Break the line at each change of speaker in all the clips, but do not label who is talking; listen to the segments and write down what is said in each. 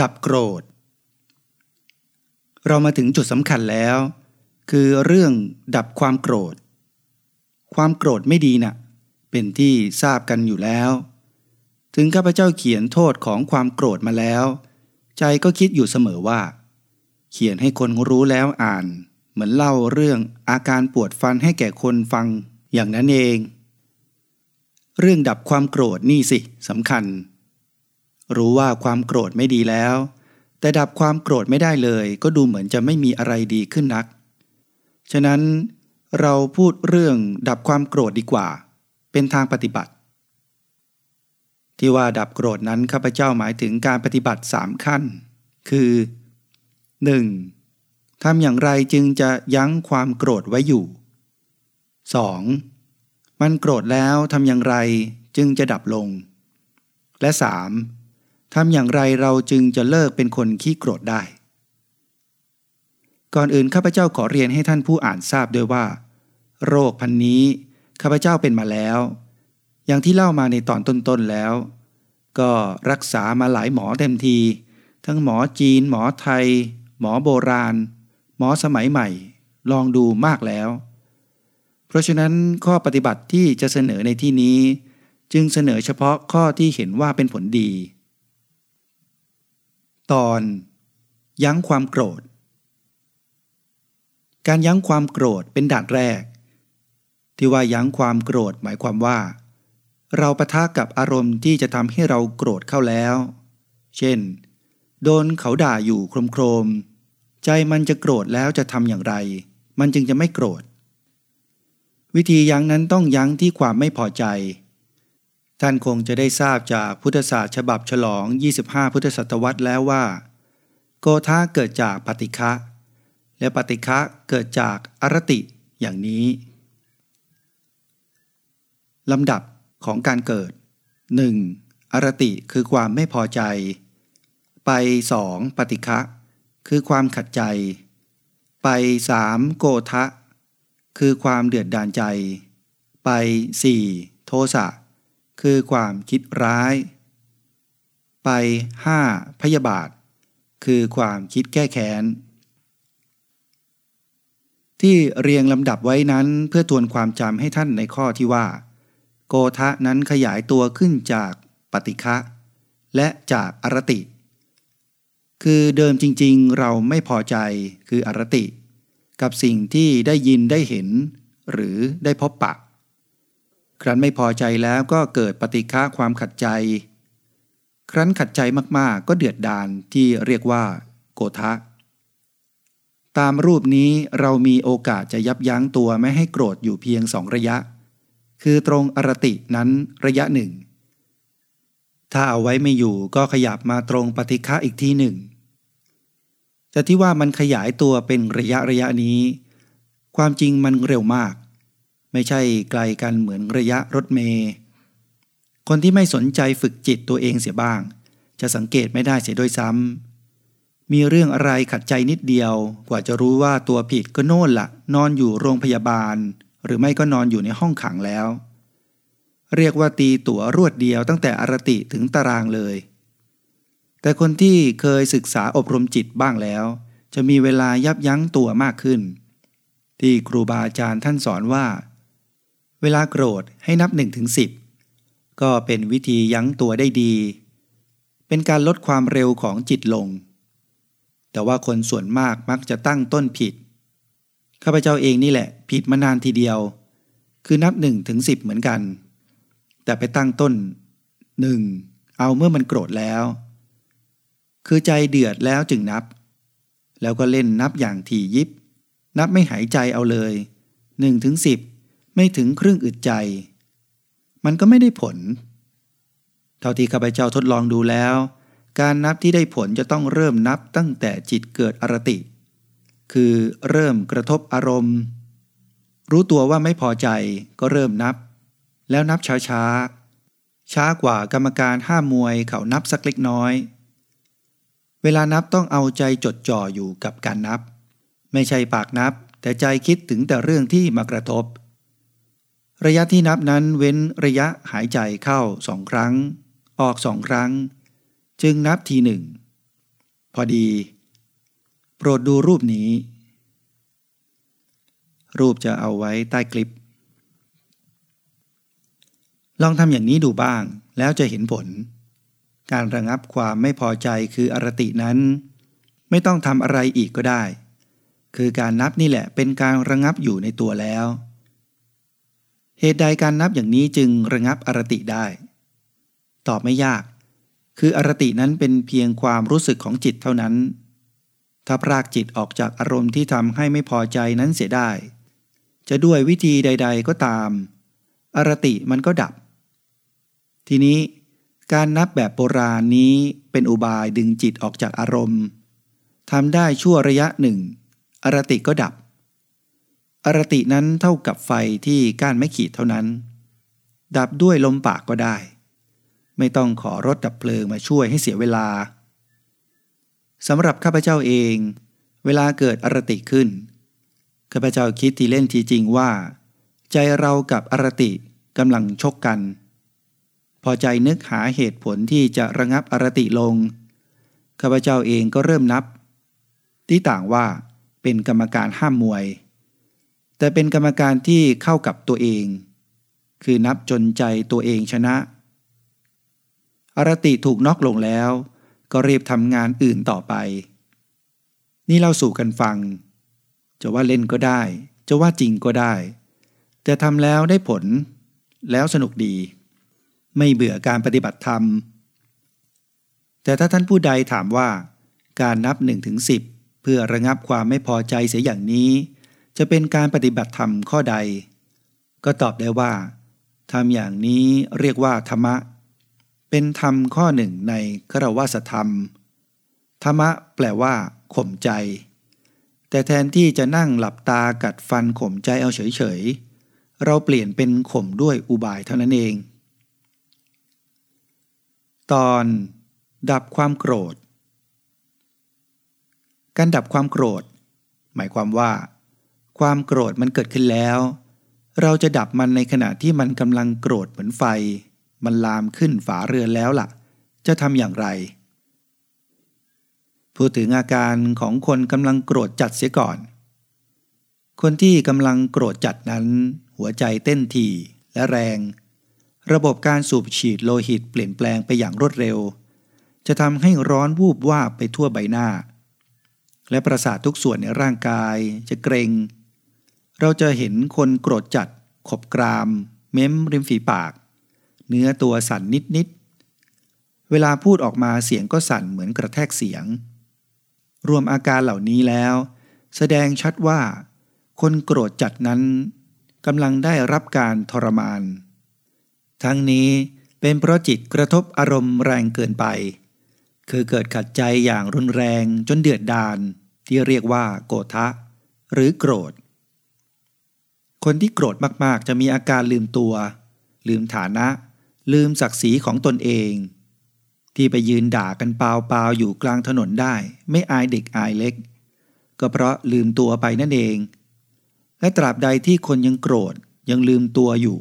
ดับโกรธ เรามาถึงจุดสำคัญแล้ว คือเรื่องดับความโกรธ ความโกรธไม่ดีนะ่ะเป็นที่ทราบกันอยู่แล้ว ถึงข้าพเจ้าเขียนโทษของความโกรธมาแล้ว ใจก็คิดอยู่เสมอว่า เขียนให้คนรู้แล้วอ่าน เหมือนเล่าเรื่องอาการปวดฟันให้แก่คนฟังอย่างนั้นเอง เรื่องดับความโกรธนี่สิสำคัญ รู้ว่าความโกรธไม่ดีแล้ว แต่ดับความโกรธไม่ได้เลย ก็ดูเหมือนจะไม่มีอะไรดีขึ้นนัก ฉะนั้นเราพูดเรื่องดับความโกรธดีกว่า เป็นทางปฏิบัติ ที่ว่าดับโกรธนั้นข้าพเจ้าหมายถึงการปฏิบัติสามขั้น คือ 1. ทำอย่างไรจึงจะยั้งความโกรธไว้อยู่ 2. มันโกรธแล้วทำอย่างไรจึงจะดับลง และ 3. ทำอย่างไรเราจึงจะเลิกเป็นคนขี้โกรธได้ ก่อนอื่นข้าพเจ้าขอเรียนให้ท่านผู้อ่านทราบด้วยว่า โรคพันนี้ข้าพเจ้าเป็นมาแล้ว อย่างที่เล่ามาในตอนต้นๆแล้ว ก็รักษามาหลายหมอเต็มที ทั้งหมอจีน หมอไทย หมอโบราณ หมอสมัยใหม่ ลองดูมากแล้ว เพราะฉะนั้นข้อปฏิบัติที่จะเสนอในที่นี้ จึงเสนอเฉพาะข้อที่เห็นว่าเป็นผลดี ตอนยั้งความโกรธ การยั้งความโกรธเป็นด่านแรก ที่ว่ายั้งความโกรธหมายความว่า เราปะทะกับอารมณ์ที่จะทำให้เราโกรธเข้าแล้ว เช่น โดนเขาด่าอยู่โครมโครมใจมันจะโกรธแล้วจะทำอย่างไร มันจึงจะไม่โกรธ วิธียั้งนั้นต้องยั้งที่ความไม่พอใจ ท่านคงจะได้ทราบจากพุทธศาสตร์ฉบับฉลอง 25 พุทธศตวรรษแล้วว่า โกธาเกิดจากปฏิฆะและปฏิฆะเกิดจากอรติอย่างนี้ลำดับของการเกิด 1. อรติคือความไม่พอใจ ไป 2. ปฏิฆะคือความขัดใจ ไป 3. โกทะ คือความเดือดดานใจ ไป 4. โทสะ คือความคิดร้าย ไป 5. พยาบาท คือความคิดแก้แค้น ที่เรียงลำดับไว้นั้นเพื่อทวนความจำให้ท่านในข้อที่ว่า โกทะนั้นขยายตัวขึ้นจากปฏิฆะและจากอรติ คือเดิมจริงๆ เราไม่พอใจคืออรติ กับสิ่งที่ได้ยินได้เห็น หรือได้พบปะ ครั้นไม่พอใจแล้วก็เกิดปฏิฆะความขัดใจ ครั้นขัดใจมากๆ ก็เดือดดานที่เรียกว่า โกทะ ตามรูปนี้เรามีโอกาสจะยับยั้งตัวไม่ให้โกรธอยู่เพียงสองระยะ คือตรงอรตินั้นระยะหนึ่ง ถ้าเอาไว้ไม่อยู่ก็ขยับมาตรงปฏิฆะอีกทีหนึ่ง แต่ที่ว่ามันขยายตัวเป็นระยะระยะนี้ ความจริงมันเร็วมาก ไม่ใช่ไกลกันเหมือนระยะรถเมย์คนที่ไม่สนใจฝึกจิตตัวเองเสียบ้าง จะสังเกตไม่ได้เสียด้วยซ้ำมีเรื่องอะไรขัดใจนิดเดียว กว่าจะรู้ว่าตัวผิดก็โน่นละนอนอยู่โรงพยาบาล หรือไม่ก็นอนอยู่ในห้องขังแล้ว เรียกว่าตีตั๋วรวดเดียวตั้งแต่อรติถึงตารางเลย แต่คนที่เคยศึกษาอบรมจิตบ้างแล้ว จะมีเวลายับยั้งตัวมากขึ้น ที่ครูบาอาจารย์ท่านสอนว่า เวลาโกรธให้นับ1ถึง10 ก็เป็นวิธียั้งตัวได้ดี เป็นการลดความเร็วของจิตลง แต่ว่าคนส่วนมากมักจะตั้งต้นผิด ข้าพเจ้าเองนี่แหละผิดมานานทีเดียว คือนับ1ถึง10 เหมือนกัน แต่ไปตั้งต้น 1. เอาเมื่อมันโกรธแล้ว คือใจเดือดแล้วจึงนับ แล้วก็เล่นนับอย่างถี่ยิบ นับไม่หายใจเอาเลย1ถึง10 ไม่ถึงครึ่งอึดใจ มันก็ไม่ได้ผล เท่าที่ข้าพเจ้าทดลองดูแล้ว การนับที่ได้ผลจะต้องเริ่มนับตั้งแต่จิตเกิดอรติ คือเริ่มกระทบอารมณ์ รู้ตัวว่าไม่พอใจก็เริ่มนับ แล้วนับช้าช้าช้ากว่ากรรมการห้ามวยเขานับสักเล็กน้อย เวลานับต้องเอาใจจดจ่ออยู่กับการนับ ไม่ใช่ปากนับ แต่ใจคิดถึงแต่เรื่องที่มากระทบ ระยะที่นับนั้นเว้นระยะหายใจเข้าสองครั้ง ออกสองครั้ง จึงนับทีหนึ่ง พอดี โปรดดูรูปนี้ รูปจะเอาไว้ใต้คลิป ลองทำอย่างนี้ดูบ้างแล้วจะเห็นผล การระงับความไม่พอใจคืออรตินั้น ไม่ต้องทำอะไรอีกก็ได้ คือการนับนี่แหละเป็นการระงับอยู่ในตัวแล้ว เหตุใดการนับอย่างนี้จึงระงับอรติได้ ตอบไม่ยาก คืออรตินั้นเป็นเพียงความรู้สึกของจิตเท่านั้น ถ้าพรากจิตออกจากอารมณ์ที่ทำให้ไม่พอใจนั้นเสียได้ จะด้วยวิธีใด ๆ ก็ตาม อรติมันก็ดับ ทีนี้การนับแบบโบราณนี้เป็นอุบายดึงจิตออกจากอารมณ์ทำได้ชั่วระยะหนึ่ง อรติก็ดับ อรตินั้นเท่ากับไฟที่ก้านไม่ขีดเท่านั้น ดับด้วยลมปากก็ได้ ไม่ต้องขอรถดับเพลิงมาช่วยให้เสียเวลาสำหรับข้าพเจ้าเอง เวลาเกิดอรติขึ้นข้าพเจ้าคิดทีเล่นทีจริงว่า ใจเรากับอรติกำลังชกกัน พอใจนึกหาเหตุผลที่จะระงับอรติลงข้าพเจ้าเองก็เริ่มนับ ที่ต่างว่าเป็นกรรมการห้ามมวย แต่เป็นกรรมการที่เข้ากับตัวเอง คือนับจนใจตัวเองชนะ อรติถูกน็อกลงแล้ว ก็รีบทำงานอื่นต่อไป นี่เล่าสู่กันฟัง จะว่าเล่นก็ได้ จะว่าจริงก็ได้ แต่ทำแล้วได้ผล แล้วสนุกดี ไม่เบื่อการปฏิบัติธรรม แต่ถ้าท่านผู้ใดถามว่า การนับ1นถึงสิเพื่อระงับความไม่พอใจเสียอย่างนี้ จะเป็นการปฏิบัติธรรมข้อใด ก็ตอบได้ว่าทำอย่างนี้เรียกว่าธรรมะ เป็นธรรมข้อหนึ่งในกรวาสธรรม ธรรมะแปลว่าข่มใจ แต่แทนที่จะนั่งหลับตากัดฟันข่มใจเอาเฉยๆ เราเปลี่ยนเป็นข่มด้วยอุบายเท่านั้นเอง ตอน ดับความโกรธ การดับความโกรธ หมายความว่า ความโกรธมันเกิดขึ้นแล้ว เราจะดับมันในขณะที่มันกำลังโกรธเหมือนไฟ มันลามขึ้นฝาเรือนแล้วละ่ะ จะทำอย่างไร พูดถึงอาการของคนกำลังโกรธจัดเสียก่อน คนที่กำลังโกรธจัดนั้น หัวใจเต้นถี่และแรง ระบบการสูบฉีดโลหิตเปลี่ยนแปลงไปอย่างรวดเร็ว จะทำให้ร้อนวูบวาบไปทั่วใบหน้า และประสาททุกส่วนในร่างกายจะเกรง เราจะเห็นคนโกรธจัด ขบกราม เม้มริมฝีปาก เนื้อตัวสั่นนิดๆ เวลาพูดออกมาเสียงก็สั่นเหมือนกระแทกเสียง รวมอาการเหล่านี้แล้ว แสดงชัดว่า คนโกรธจัดนั้นกำลังได้รับการทรมาน ทั้งนี้เป็นเพราะจิตกระทบอารมณ์แรงเกินไป คือเกิดขัดใจอย่างรุนแรงจนเดือดดาลที่เรียกว่าโกทะหรือโกรธ คนที่โกรธมากๆ จะมีอาการลืมตัว ลืมฐานะ ลืมศักดิ์ศรีของตนเอง ที่ไปยืนด่ากันเปล่าๆอยู่กลางถนนได้ ไม่อายเด็กอายเล็ก ก็เพราะลืมตัวไปนั่นเอง และตราบใดที่คนยังโกรธยังลืมตัวอยู่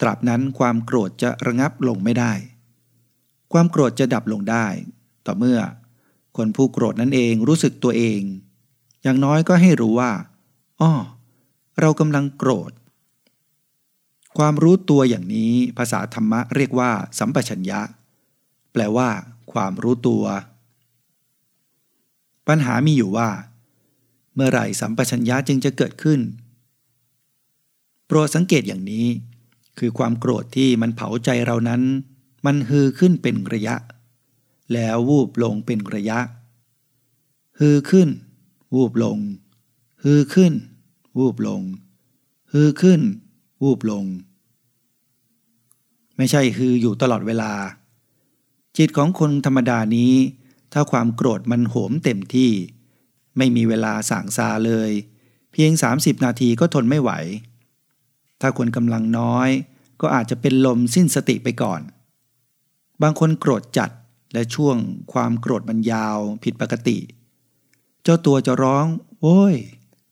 ตราบนั้นความโกรธจะระงับลงไม่ได้ ความโกรธจะดับลงได้ ต่อเมื่อ คนผู้โกรธนั่นเองรู้สึกตัวเอง อย่างน้อยก็ให้รู้ว่าอ้อ เรากำลังโกรธ ความรู้ตัวอย่างนี้ภาษาธรรมะเรียกว่า สัมปชัญญะ แปลว่า ความรู้ตัว ปัญหามีอยู่ว่า เมื่อไหร่สัมปชัญญะจึงจะเกิดขึ้น โปรดสังเกตอย่างนี้ คือความโกรธที่มันเผาใจเรานั้น มันฮือขึ้นเป็นระยะ แล้ววูบลงเป็นระยะฮือขึ้น วูบลงฮือขึ้น วูบลง ฮือขึ้น วูบลง ไม่ใช่ฮืออยู่ตลอดเวลา จิตของคนธรรมดานี้ ถ้าความโกรธมันโหมเต็มที่ ไม่มีเวลาสั่งซาเลย เพียง 30 นาทีก็ทนไม่ไหว ถ้าคนกำลังน้อย ก็อาจจะเป็นลมสิ้นสติไปก่อน บางคนโกรธจัดและช่วงความโกรธมันยาวผิดปกติ เจ้าตัวจะร้องโอ้ย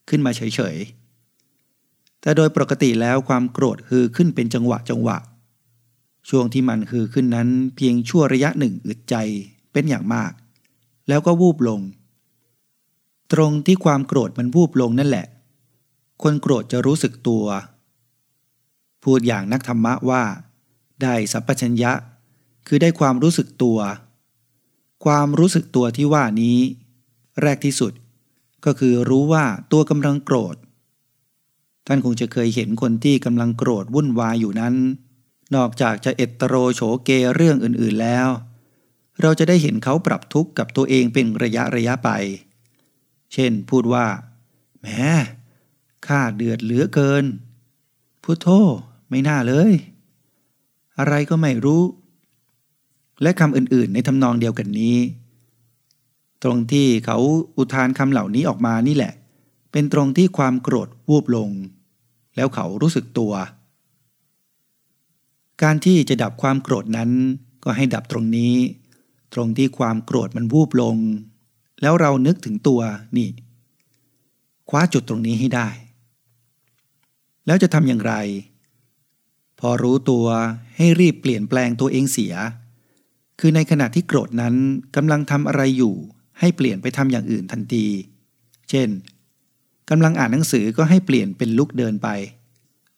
ขึ้นมาเฉยๆ แต่โดยปกติแล้วความโกรธคือขึ้นเป็นจังหวะจังหวะ ช่วงที่มันคือขึ้นนั้นเพียงชั่วระยะหนึ่งอึดใจเป็นอย่างมาก แล้วก็วูบลง ตรงที่ความโกรธมันวูบลงนั่นแหละ คนโกรธจะรู้สึกตัว พูดอย่างนักธรรมะว่า ได้สัพพัญญะ คือได้ความรู้สึกตัว ความรู้สึกตัวที่ว่านี้ แรกที่สุด ก็คือรู้ว่าตัวกำลังโกรธ ท่านคงจะเคยเห็นคนที่กำลังโกรธวุ่นวายอยู่นั้น นอกจากจะเอตโรโฉเกเรื่องอื่นๆแล้ว เราจะได้เห็นเขาปรับทุกข์กับตัวเองเป็นระยะระยะไป เช่นพูดว่าแหมข้าเดือดเหลือเกิน พุทโธไม่น่าเลย อะไรก็ไม่รู้ และคำอื่นๆในทำนองเดียวกันนี้ ตรงที่เขาอุทานคำเหล่านี้ออกมานี่แหละ เป็นตรงที่ความโกรธวูบลง แล้วเขารู้สึกตัว การที่จะดับความโกรธนั้นก็ให้ดับตรงนี้ ตรงที่ความโกรธมันวูบลง แล้วเรานึกถึงตัวนี่คว้าจุดตรงนี้ให้ได้ แล้วจะทำอย่างไร พอรู้ตัวให้รีบเปลี่ยนแปลงตัวเองเสีย คือในขณะที่โกรธนั้นกำลังทำอะไรอยู่ ให้เปลี่ยนไปทำอย่างอื่นทันที เช่นกำลังอ่านหนังสือก็ให้เปลี่ยนเป็นลุกเดินไป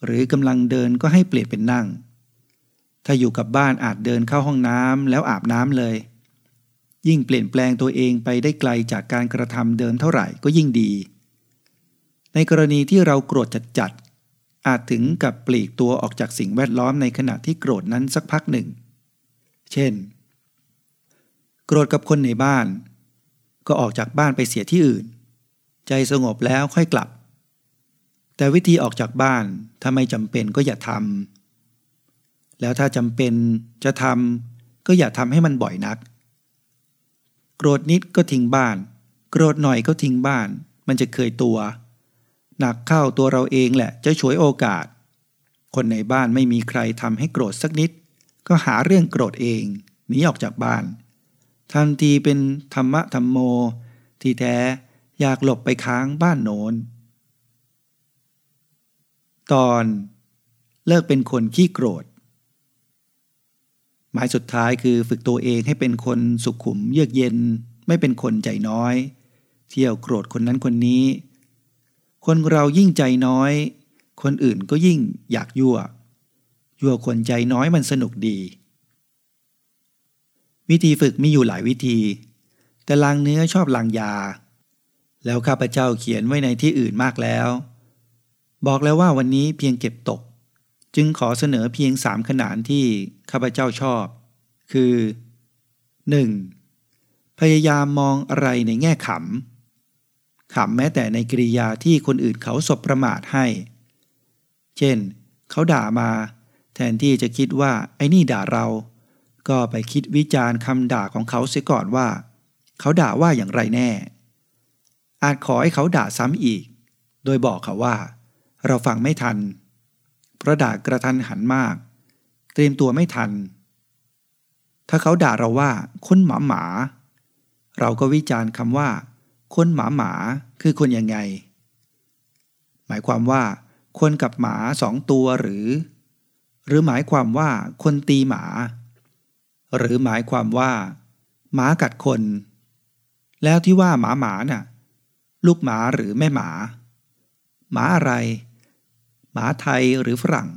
หรือกำลังเดินก็ให้เปลี่ยนเป็นนั่ง ถ้าอยู่กับบ้านอาจเดินเข้าห้องน้ำแล้วอาบน้ำเลย ยิ่งเปลี่ยนแปลงตัวเองไปได้ไกลจากการกระทำเดิมเท่าไหร่ก็ยิ่งดี ในกรณีที่เราโกรธจัดจัดอาจถึงกับปลีกตัวออกจากสิ่งแวดล้อมในขณะที่โกรธนั้นสักพักหนึ่ง เช่น โกรธกับคนในบ้าน ก็ออกจากบ้านไปเสียที่อื่น ใจสงบแล้วค่อยกลับ แต่วิธีออกจากบ้านถ้าไม่จำเป็นก็อย่าทำแล้วถ้าจำเป็นจะทำก็อย่าทำให้มันบ่อยนัก โกรธนิดก็ทิ้งบ้าน โกรธหน่อยก็ทิ้งบ้าน มันจะเคยตัว หนักเข้าตัวเราเองแหละจะฉวยโอกาส คนในบ้านไม่มีใครทำให้โกรธสักนิด ก็หาเรื่องโกรธเองหนีออกจากบ้าน ทันทีเป็นธรรมะธรรมโม ที่แท้อยากหลบไปค้างบ้านโน้น ตอนเลิกเป็นคนขี้โกรธ หมายสุดท้ายคือฝึกตัวเองให้เป็นคนสุขุมเยือกเย็น ไม่เป็นคนใจน้อย เที่ยวโกรธคนนั้นคนนี้ คนเรายิ่งใจน้อย คนอื่นก็ยิ่งอยากยั่ว ยั่วคนใจน้อยมันสนุกดี วิธีฝึกมีอยู่หลายวิธี แต่ลางเนื้อชอบลางยา แล้วข้าพเจ้าเขียนไว้ในที่อื่นมากแล้ว บอกแล้วว่าวันนี้เพียงเก็บตก จึงขอเสนอเพียงสามขนานที่ข้าพเจ้าชอบ คือ 1. พยายามมองอะไรในแง่ขำขำแม้แต่ในกริยาที่คนอื่นเขาสบประมาทให้ เช่น เขาด่ามา แทนที่จะคิดว่าไอ้นี่ด่าเรา ก็ไปคิดวิจารณ์คำด่าของเขาเสียก่อนว่า เขาด่าว่าอย่างไรแน่ อาจขอให้เขาด่าซ้ำอีก โดยบอกเขาว่า เราฟังไม่ทัน เพราะด่ากระทันหันมาก เตรียมตัวไม่ทัน ถ้าเขาด่าเราว่าคนหมาหมา เราก็วิจารณ์คำว่า คนหมาหมาคือคนยังไง หมายความว่าคนกับหมาสองตัวหรือ หรือหมายความว่าคนตีหมา หรือหมายความว่าหมากัดคน แล้วที่ว่าหมาหมาน่ะ ลูกหมาหรือแม่หมา หมาอะไร หมาไทยหรือฝรั่ง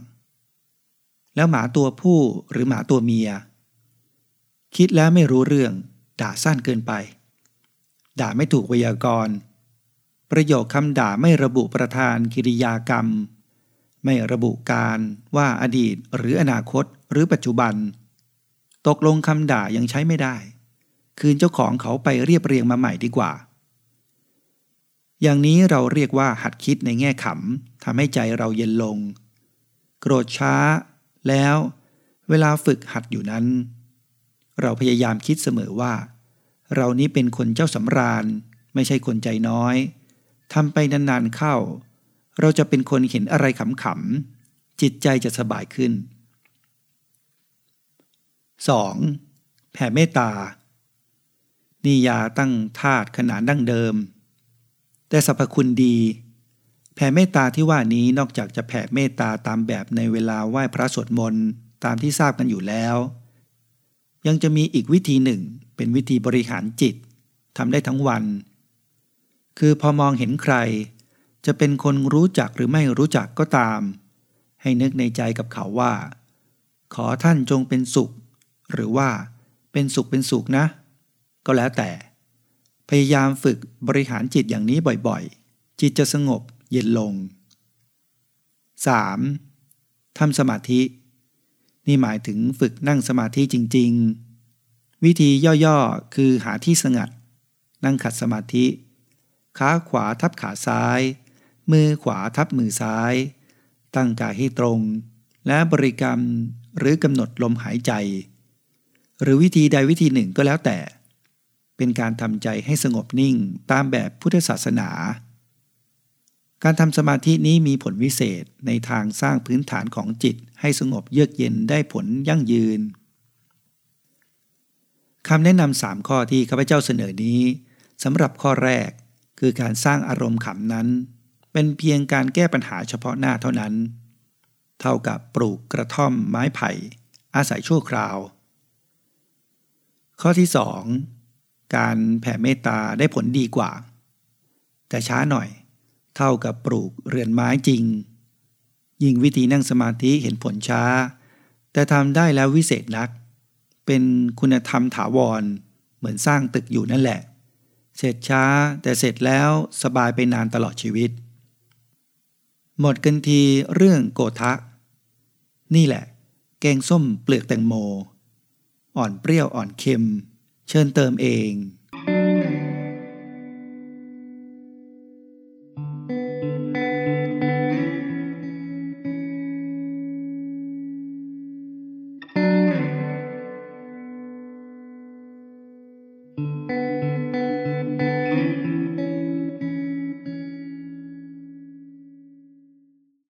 แล้วหมาตัวผู้หรือหมาตัวเมีย คิดแล้วไม่รู้เรื่อง ด่าสั้นเกินไป ด่าไม่ถูกวยากรณ์ประโยคคำด่าไม่ระบุประธานกิริยากรรม ไม่ระบุการว่าอดีตหรืออนาคตหรือปัจจุบัน ตกลงคำด่ายังใช้ไม่ได้ คืนเจ้าของเขาไปเรียบเรียงมาใหม่ดีกว่า อย่างนี้เราเรียกว่าหัดคิดในแง่ขำทำให้ใจเราเย็นลง โกรธช้า แล้ว เวลาฝึกหัดอยู่นั้น เราพยายามคิดเสมอว่า เรานี้เป็นคนเจ้าสำราญ ไม่ใช่คนใจน้อยทำไปนานๆเข้า เราจะเป็นคนเห็นอะไรขำๆจิตใจจะสบายขึ้น 2. แผ่เมตตา นิยาตั้งธาตุขนานดั้งเดิม แต่สรรพคุณดี แผ่เมตตาที่ว่านี้นอกจากจะแผ่เมตตาตามแบบในเวลาไหว้พระสวดมนต์ตามที่ทราบกันอยู่แล้ว ยังจะมีอีกวิธีหนึ่งเป็นวิธีบริหารจิตทำได้ทั้งวัน คือพอมองเห็นใคร จะเป็นคนรู้จักหรือไม่รู้จักก็ตาม ให้นึกในใจกับเขาว่า ขอท่านจงเป็นสุข หรือว่าเป็นสุขเป็นสุขนะ ก็แล้วแต่ พยายามฝึกบริหารจิตอย่างนี้บ่อยๆ จิตจะสงบเย็นลง 3. ทำสมาธิ นี่หมายถึงฝึกนั่งสมาธิจริง ๆ วิธีย่อๆ คือหาที่สงัด นั่งขัดสมาธิ ขาขวาทับขาซ้าย มือขวาทับมือซ้าย ตั้งกายให้ตรง และบริกรรมหรือกำหนดลมหายใจ หรือวิธีใดวิธีหนึ่งก็แล้วแต่ เป็นการทำใจให้สงบนิ่งตามแบบพุทธศาสนา การทำสมาธินี้มีผลวิเศษในทางสร้างพื้นฐานของจิตให้สงบเยือกเย็นได้ผลยั่งยืนคำแนะนำสามข้อที่ข้าพเจ้าเสนอนี้สำหรับข้อแรกคือการสร้างอารมณ์ขำนั้น เป็นเพียงการแก้ปัญหาเฉพาะหน้าเท่านั้น เท่ากับปลูกกระท่อมไม้ไผ่ อาศัยชั่วคราว ข้อที่สองการแผ่เมตตาได้ผลดีกว่า แต่ช้าหน่อย เท่ากับปลูกเรือนไม้จริง ยิ่งวิธีนั่งสมาธิเห็นผลช้า แต่ทำได้แล้ววิเศษนัก เป็นคุณธรรมถาวร เหมือนสร้างตึกอยู่นั่นแหละ เสร็จช้าแต่เสร็จแล้วสบายไปนานตลอดชีวิต หมดกันทีเรื่องโกทะ นี่แหละ แกงส้มเปลือกแตงโม อ่อนเปรี้ยวอ่อนเค็ม เชิญเติมเอง